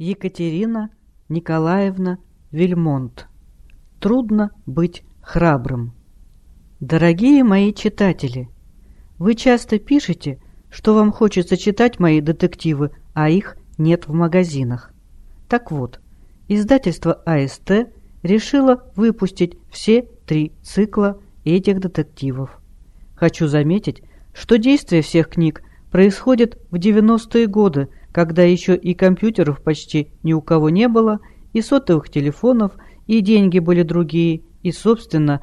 Екатерина Николаевна Вильмонт. Трудно быть храбрым. Дорогие мои читатели, вы часто пишете, что вам хочется читать мои детективы, а их нет в магазинах. Так вот, издательство АСТ решило выпустить все три цикла этих детективов. Хочу заметить, что действие всех книг происходит в 90-е годы, когда еще и компьютеров почти ни у кого не было, и сотовых телефонов, и деньги были другие, и, собственно,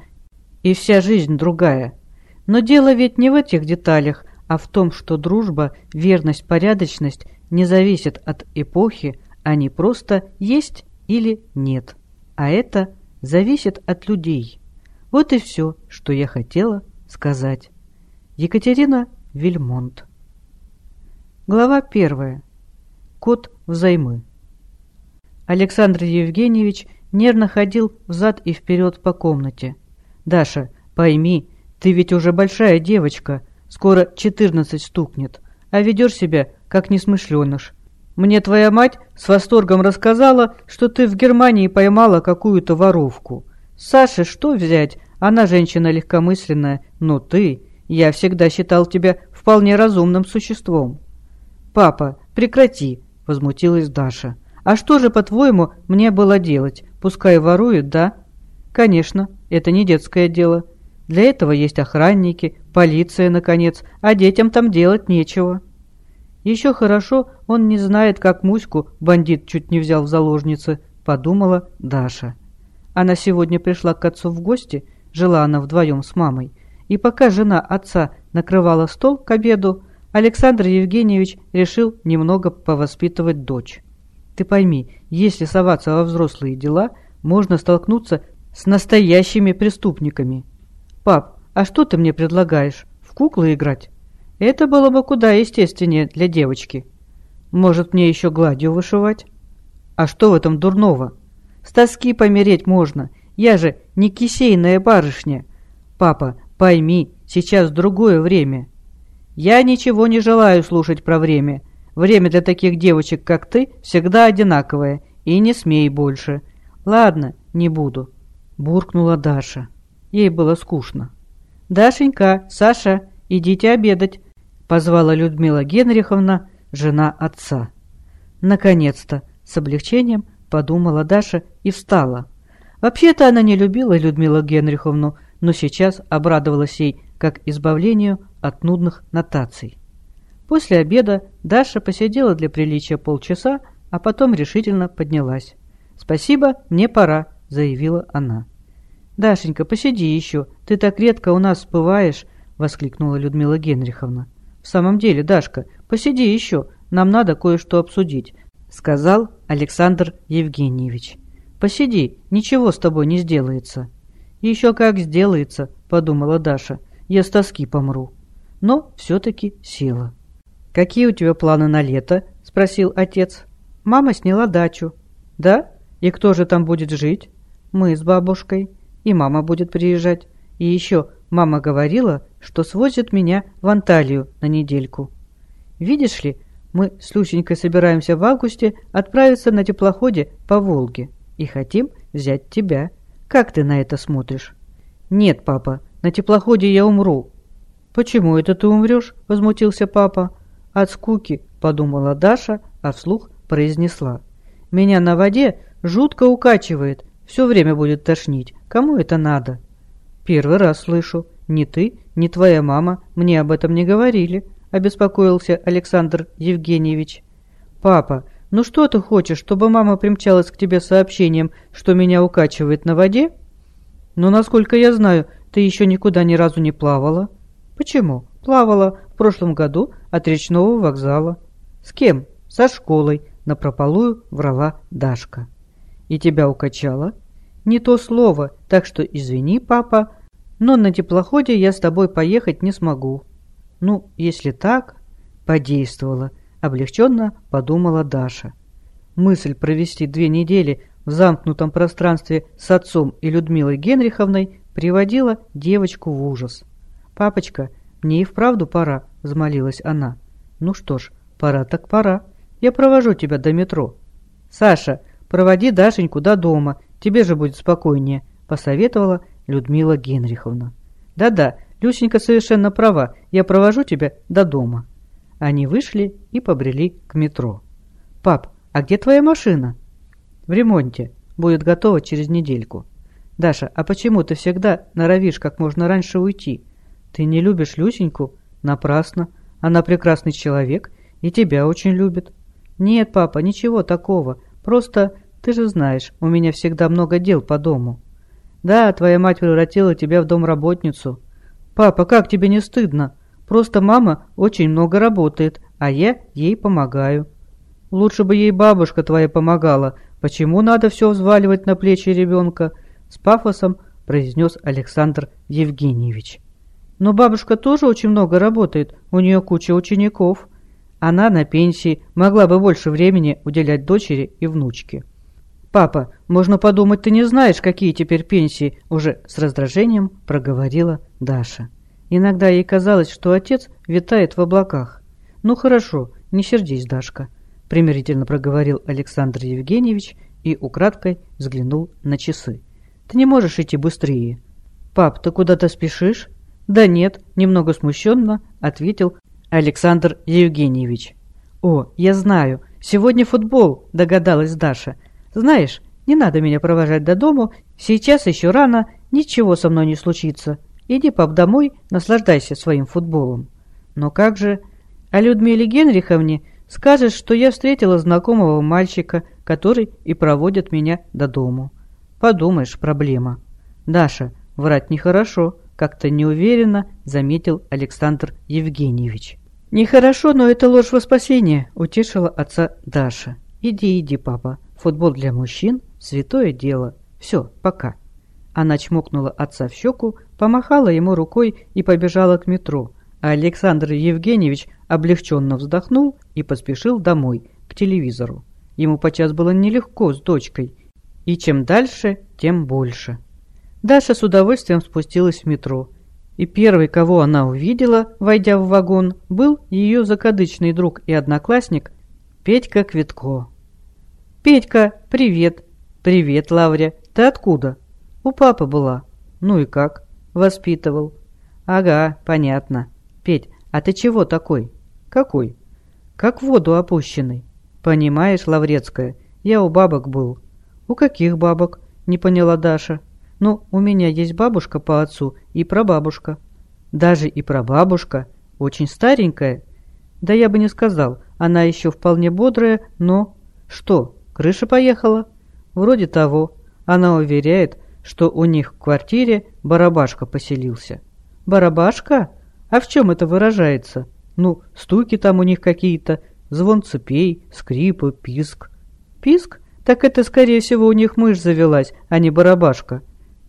и вся жизнь другая. Но дело ведь не в этих деталях, а в том, что дружба, верность, порядочность не зависят от эпохи, они просто есть или нет. А это зависит от людей. Вот и все, что я хотела сказать. Екатерина Вильмонт Глава первая. Кот взаймы. Александр Евгеньевич нервно ходил взад и вперед по комнате. «Даша, пойми, ты ведь уже большая девочка, скоро четырнадцать стукнет, а ведешь себя, как несмышленыш. Мне твоя мать с восторгом рассказала, что ты в Германии поймала какую-то воровку. Саше что взять? Она женщина легкомысленная, но ты... Я всегда считал тебя вполне разумным существом». «Папа, прекрати!» — возмутилась Даша. «А что же, по-твоему, мне было делать? Пускай воруют, да?» «Конечно, это не детское дело. Для этого есть охранники, полиция, наконец, а детям там делать нечего». «Еще хорошо, он не знает, как Муську бандит чуть не взял в заложницы», — подумала Даша. Она сегодня пришла к отцу в гости, жила она вдвоем с мамой, и пока жена отца накрывала стол к обеду, Александр Евгеньевич решил немного повоспитывать дочь. Ты пойми, если соваться во взрослые дела, можно столкнуться с настоящими преступниками. Пап, а что ты мне предлагаешь? В куклы играть? Это было бы куда естественнее для девочки. Может, мне еще гладью вышивать? А что в этом дурного? С тоски помереть можно. Я же не кисейная барышня. Папа, пойми, сейчас другое время. Я ничего не желаю слушать про время. Время для таких девочек, как ты, всегда одинаковое. И не смей больше. Ладно, не буду. Буркнула Даша. Ей было скучно. «Дашенька, Саша, идите обедать», — позвала Людмила Генриховна, жена отца. Наконец-то, с облегчением подумала Даша и встала. Вообще-то она не любила Людмилу Генриховну, но сейчас обрадовалась ей как избавлению от нудных нотаций. После обеда Даша посидела для приличия полчаса, а потом решительно поднялась. «Спасибо, мне пора», — заявила она. «Дашенька, посиди еще, ты так редко у нас бываешь», — воскликнула Людмила Генриховна. «В самом деле, Дашка, посиди еще, нам надо кое-что обсудить», — сказал Александр Евгеньевич. «Посиди, ничего с тобой не сделается». «Еще как сделается», — подумала Даша я с тоски помру. Но все-таки села. «Какие у тебя планы на лето?» – спросил отец. «Мама сняла дачу». «Да? И кто же там будет жить?» «Мы с бабушкой. И мама будет приезжать. И еще мама говорила, что свозит меня в Анталию на недельку. Видишь ли, мы с Люсенькой собираемся в августе отправиться на теплоходе по Волге и хотим взять тебя. Как ты на это смотришь?» «Нет, папа, на теплоходе я умру». «Почему это ты умрешь?» – возмутился папа. «От скуки», – подумала Даша, а вслух произнесла. «Меня на воде жутко укачивает, все время будет тошнить. Кому это надо?» «Первый раз слышу. Ни ты, ни твоя мама мне об этом не говорили», – обеспокоился Александр Евгеньевич. «Папа, ну что ты хочешь, чтобы мама примчалась к тебе сообщением, что меня укачивает на воде?» «Ну, насколько я знаю, ты еще никуда ни разу не плавала?» «Почему?» «Плавала в прошлом году от речного вокзала». «С кем?» «Со школой», — напропалую врала Дашка. «И тебя укачало?» «Не то слово, так что извини, папа, но на теплоходе я с тобой поехать не смогу». «Ну, если так...» «Подействовала», — облегченно подумала Даша. Мысль провести две недели в замкнутом пространстве с отцом и Людмилой Генриховной приводила девочку в ужас. «Папочка, мне и вправду пора», — взмолилась она. «Ну что ж, пора так пора. Я провожу тебя до метро». «Саша, проводи Дашеньку до дома, тебе же будет спокойнее», — посоветовала Людмила Генриховна. «Да-да, Люсенька совершенно права, я провожу тебя до дома». Они вышли и побрели к метро. «Пап, а где твоя машина?» «В ремонте. Будет готова через недельку». «Даша, а почему ты всегда норовишь как можно раньше уйти? Ты не любишь Люсеньку? Напрасно. Она прекрасный человек и тебя очень любит». «Нет, папа, ничего такого. Просто, ты же знаешь, у меня всегда много дел по дому». «Да, твоя мать превратила тебя в домработницу». «Папа, как тебе не стыдно? Просто мама очень много работает, а я ей помогаю». «Лучше бы ей бабушка твоя помогала. Почему надо все взваливать на плечи ребенка?» С пафосом произнес Александр Евгеньевич. «Но бабушка тоже очень много работает, у нее куча учеников. Она на пенсии, могла бы больше времени уделять дочери и внучке». «Папа, можно подумать, ты не знаешь, какие теперь пенсии», уже с раздражением проговорила Даша. Иногда ей казалось, что отец витает в облаках. «Ну хорошо, не сердись, Дашка», — примирительно проговорил Александр Евгеньевич и украдкой взглянул на часы. «Ты не можешь идти быстрее». «Пап, ты куда-то спешишь?» «Да нет», — немного смущенно ответил Александр Евгеньевич. «О, я знаю, сегодня футбол», — догадалась Даша. «Знаешь, не надо меня провожать до дому, сейчас еще рано, ничего со мной не случится. Иди, пап, домой, наслаждайся своим футболом». «Но как же...» «А Людмиле Генриховне скажешь, что я встретила знакомого мальчика, который и проводит меня до дому». «Подумаешь, проблема». «Даша, врать нехорошо», — как-то неуверенно заметил Александр Евгеньевич. «Нехорошо, но это ложь во спасение», — утешила отца Даша. «Иди, иди, папа. Футбол для мужчин — святое дело. Все, пока». Она чмокнула отца в щеку, помахала ему рукой и побежала к метро, а Александр Евгеньевич облегченно вздохнул и поспешил домой, к телевизору. Ему подчас было нелегко с дочкой, и чем дальше, тем больше. Даша с удовольствием спустилась в метро, и первый, кого она увидела, войдя в вагон, был ее закадычный друг и одноклассник Петька Квитко. «Петька, привет!» «Привет, Лавря, ты откуда?» У папы была. Ну и как? Воспитывал. Ага, понятно. Петь, а ты чего такой? Какой? Как в воду опущенный. Понимаешь, Лаврецкая, я у бабок был. У каких бабок? Не поняла Даша. Ну, у меня есть бабушка по отцу и прабабушка. Даже и прабабушка. Очень старенькая. Да я бы не сказал, она еще вполне бодрая, но... Что, крыша поехала? Вроде того. Она уверяет, что у них в квартире барабашка поселился. Барабашка? А в чем это выражается? Ну, стуки там у них какие-то, звон цепей, скрипы, писк. Писк? Так это, скорее всего, у них мышь завелась, а не барабашка.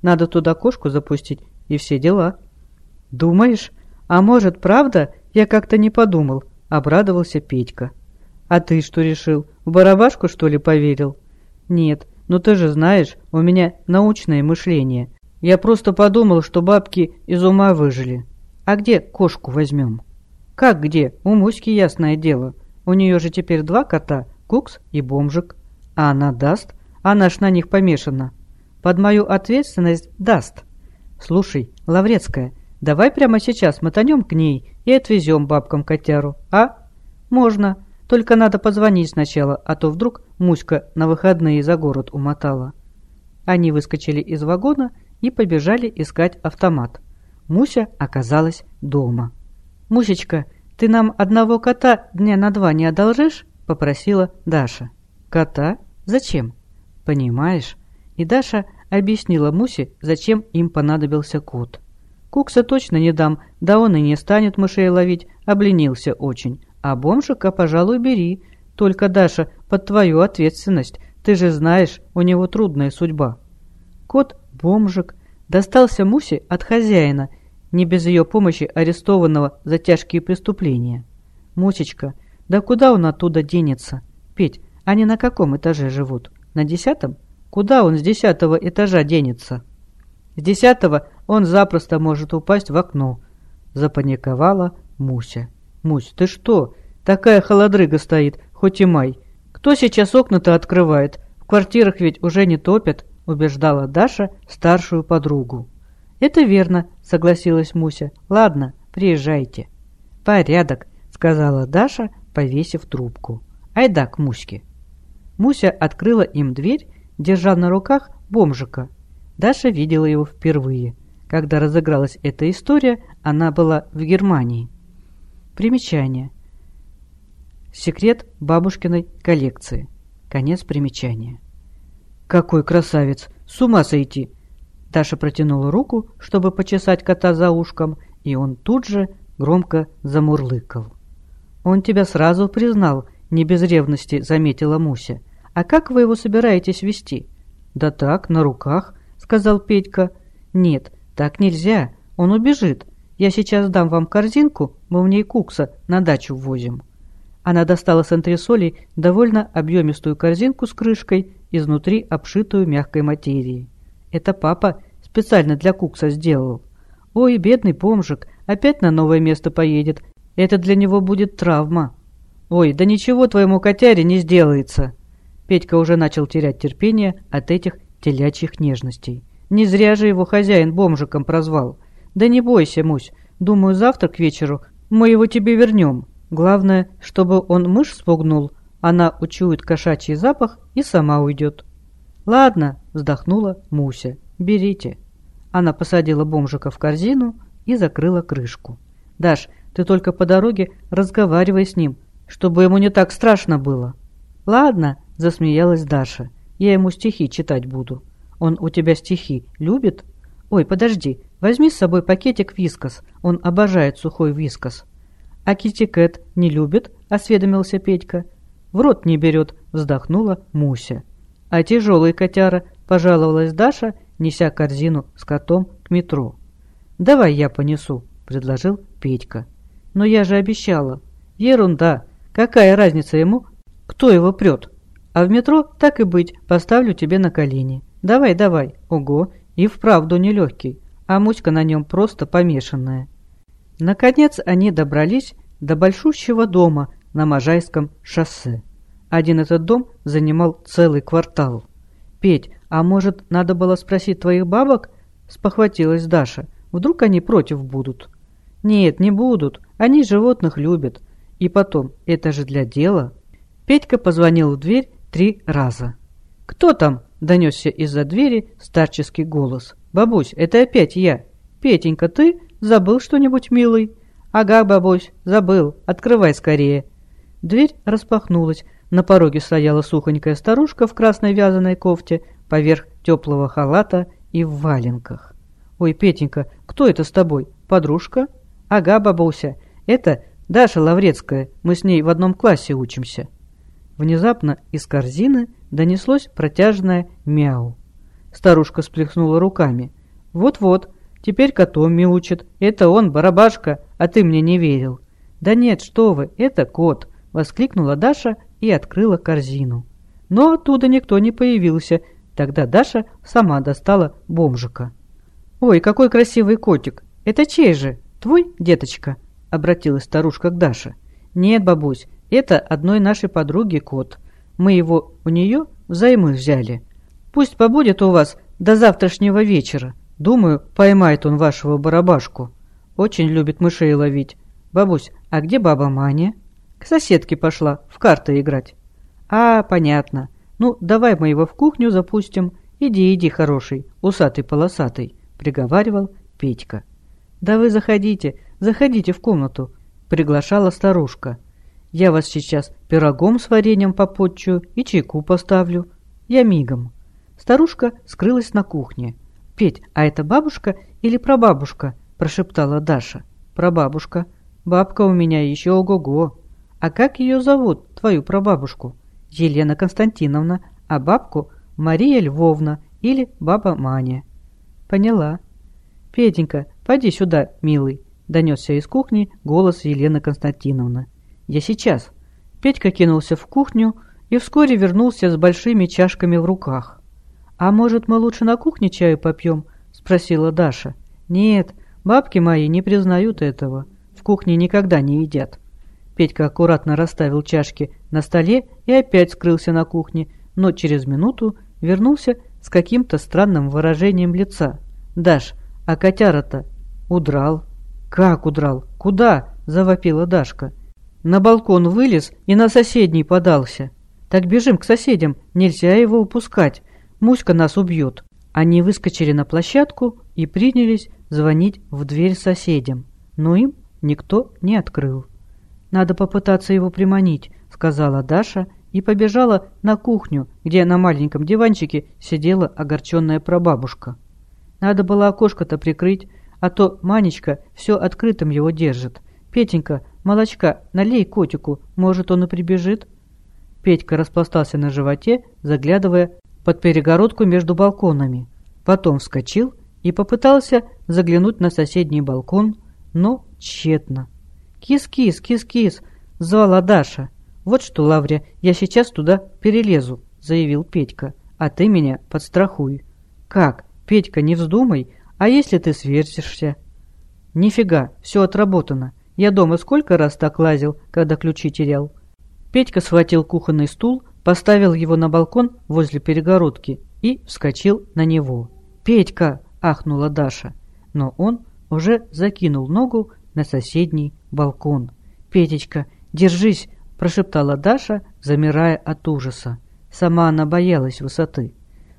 Надо туда кошку запустить, и все дела. Думаешь? А может, правда? Я как-то не подумал, обрадовался Петька. А ты что решил? В барабашку, что ли, поверил? Нет, «Ну ты же знаешь, у меня научное мышление. Я просто подумал, что бабки из ума выжили. А где кошку возьмем?» «Как где? У Муськи ясное дело. У нее же теперь два кота, Кукс и Бомжик. А она даст? Она ж на них помешана. Под мою ответственность даст. Слушай, Лаврецкая, давай прямо сейчас мотанем к ней и отвезем бабкам котяру, а? Можно. Только надо позвонить сначала, а то вдруг Муська на выходные за город умотала. Они выскочили из вагона и побежали искать автомат. Муся оказалась дома. «Мусечка, ты нам одного кота дня на два не одолжишь?» – попросила Даша. «Кота? Зачем?» «Понимаешь?» И Даша объяснила Мусе, зачем им понадобился кот. «Кукса точно не дам, да он и не станет мышей ловить, обленился очень. А бомжика, пожалуй, бери. Только, Даша, под твою ответственность. Ты же знаешь, у него трудная судьба. Кот-бомжик достался Мусе от хозяина, не без ее помощи арестованного за тяжкие преступления. Мусечка, да куда он оттуда денется? Петь, они на каком этаже живут? На десятом? Куда он с десятого этажа денется? С десятого он запросто может упасть в окно. Запаниковала Муся. «Мусь, ты что? Такая холодрыга стоит, хоть и май. Кто сейчас окна-то открывает? В квартирах ведь уже не топят, убеждала Даша старшую подругу. Это верно, согласилась Муся. Ладно, приезжайте. Порядок, сказала Даша, повесив трубку. Айда к Муське. Муся открыла им дверь, держа на руках бомжика. Даша видела его впервые. Когда разыгралась эта история, она была в Германии. Примечание. Секрет бабушкиной коллекции. Конец примечания. «Какой красавец! С ума сойти!» Даша протянула руку, чтобы почесать кота за ушком, и он тут же громко замурлыкал. «Он тебя сразу признал», — не без ревности заметила Муся. «А как вы его собираетесь вести?» «Да так, на руках», — сказал Петька. «Нет, так нельзя, он убежит. Я сейчас дам вам корзинку, мы в ней кукса на дачу возим». Она достала с антресолей довольно объемистую корзинку с крышкой, изнутри обшитую мягкой материей. Это папа специально для кукса сделал. Ой, бедный бомжик, опять на новое место поедет. Это для него будет травма. Ой, да ничего твоему котяре не сделается. Петька уже начал терять терпение от этих телячьих нежностей. Не зря же его хозяин бомжиком прозвал. Да не бойся, Мусь, думаю, завтра к вечеру мы его тебе вернем. Главное, чтобы он мышь спугнул, она учует кошачий запах и сама уйдет. «Ладно», — вздохнула Муся, — «берите». Она посадила бомжика в корзину и закрыла крышку. «Даш, ты только по дороге разговаривай с ним, чтобы ему не так страшно было». «Ладно», — засмеялась Даша, — «я ему стихи читать буду». «Он у тебя стихи любит?» «Ой, подожди, возьми с собой пакетик вискас, он обожает сухой вискас». «А китикет не любит?» — осведомился Петька. «В рот не берет», — вздохнула Муся. «А тяжелый котяра», — пожаловалась Даша, неся корзину с котом к метро. «Давай я понесу», — предложил Петька. «Но я же обещала». «Ерунда! Какая разница ему, кто его прет? А в метро, так и быть, поставлю тебе на колени. Давай, давай. Ого, и вправду нелегкий, а муська на нем просто помешанная». Наконец они добрались до большущего дома на Можайском шоссе. Один этот дом занимал целый квартал. «Петь, а может, надо было спросить твоих бабок?» – спохватилась Даша. «Вдруг они против будут?» «Нет, не будут. Они животных любят. И потом, это же для дела». Петька позвонил в дверь три раза. «Кто там?» – донесся из-за двери старческий голос. «Бабусь, это опять я. Петенька, ты забыл что-нибудь, милый?» «Ага, бабусь, забыл. Открывай скорее». Дверь распахнулась. На пороге стояла сухонькая старушка в красной вязаной кофте, поверх теплого халата и в валенках. «Ой, Петенька, кто это с тобой? Подружка?» «Ага, бабуся, это Даша Лаврецкая, мы с ней в одном классе учимся». Внезапно из корзины донеслось протяжное мяу. Старушка сплеснула руками. «Вот-вот, теперь котом мяучит. Это он, барабашка, а ты мне не верил». «Да нет, что вы, это кот!» — воскликнула Даша и открыла корзину. Но оттуда никто не появился. Тогда Даша сама достала бомжика. «Ой, какой красивый котик! Это чей же? Твой, деточка?» — обратилась старушка к Даше. «Нет, бабусь, это одной нашей подруги кот. Мы его у нее взаймы взяли. Пусть побудет у вас до завтрашнего вечера. Думаю, поймает он вашего барабашку. Очень любит мышей ловить. Бабусь, а где баба Маня?» К соседке пошла в карты играть. А, понятно. Ну, давай мы его в кухню запустим. Иди, иди, хороший, усатый-полосатый, приговаривал Петька. Да вы заходите, заходите в комнату, приглашала старушка. Я вас сейчас пирогом с вареньем попотчую и чайку поставлю. Я мигом. Старушка скрылась на кухне. «Петь, а это бабушка или прабабушка?» – прошептала Даша. «Прабабушка. Бабка у меня еще ого-го. А как ее зовут, твою прабабушку? Елена Константиновна, а бабку Мария Львовна или баба Маня. Поняла. Петенька, поди сюда, милый, донесся из кухни голос Елены Константиновны. Я сейчас. Петька кинулся в кухню и вскоре вернулся с большими чашками в руках. «А может, мы лучше на кухне чаю попьем?» – спросила Даша. «Нет, бабки мои не признают этого. В кухне никогда не едят». Петька аккуратно расставил чашки на столе и опять скрылся на кухне, но через минуту вернулся с каким-то странным выражением лица. «Даш, а котяра-то удрал». «Как удрал? Куда?» – завопила Дашка. «На балкон вылез и на соседний подался. Так бежим к соседям, нельзя его упускать. Муська нас убьет». Они выскочили на площадку и принялись звонить в дверь соседям, но им никто не открыл. «Надо попытаться его приманить», — сказала Даша и побежала на кухню, где на маленьком диванчике сидела огорченная прабабушка. Надо было окошко-то прикрыть, а то Манечка все открытым его держит. «Петенька, молочка, налей котику, может, он и прибежит?» Петька распластался на животе, заглядывая под перегородку между балконами. Потом вскочил и попытался заглянуть на соседний балкон, но тщетно. «Кис-кис, кис-кис!» — звала Даша. «Вот что, Лаврия, я сейчас туда перелезу», — заявил Петька. «А ты меня подстрахуй». «Как? Петька, не вздумай. А если ты сверзишься?» «Нифига, все отработано. Я дома сколько раз так лазил, когда ключи терял?» Петька схватил кухонный стул, поставил его на балкон возле перегородки и вскочил на него. «Петька!» – ахнула Даша. Но он уже закинул ногу на соседний балкон. «Петечка, держись!» – прошептала Даша, замирая от ужаса. Сама она боялась высоты.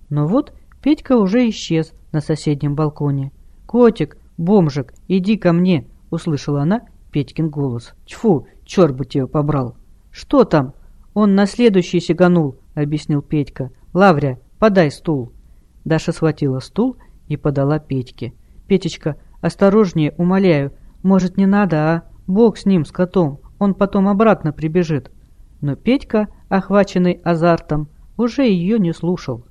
Но вот Петька уже исчез на соседнем балконе. «Котик, бомжик, иди ко мне!» – услышала она Петькин голос. «Тьфу, черт бы тебя побрал!» «Что там?» «Он на следующий сиганул», — объяснил Петька. «Лавря, подай стул». Даша схватила стул и подала Петьке. «Петечка, осторожнее, умоляю. Может, не надо, а? Бог с ним, с котом. Он потом обратно прибежит». Но Петька, охваченный азартом, уже ее не слушал.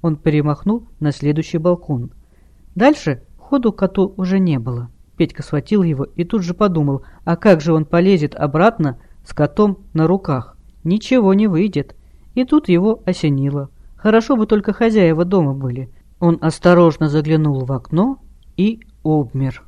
Он перемахнул на следующий балкон. Дальше ходу коту уже не было. Петька схватил его и тут же подумал, а как же он полезет обратно с котом на руках? Ничего не выйдет. И тут его осенило. Хорошо бы только хозяева дома были. Он осторожно заглянул в окно и обмер.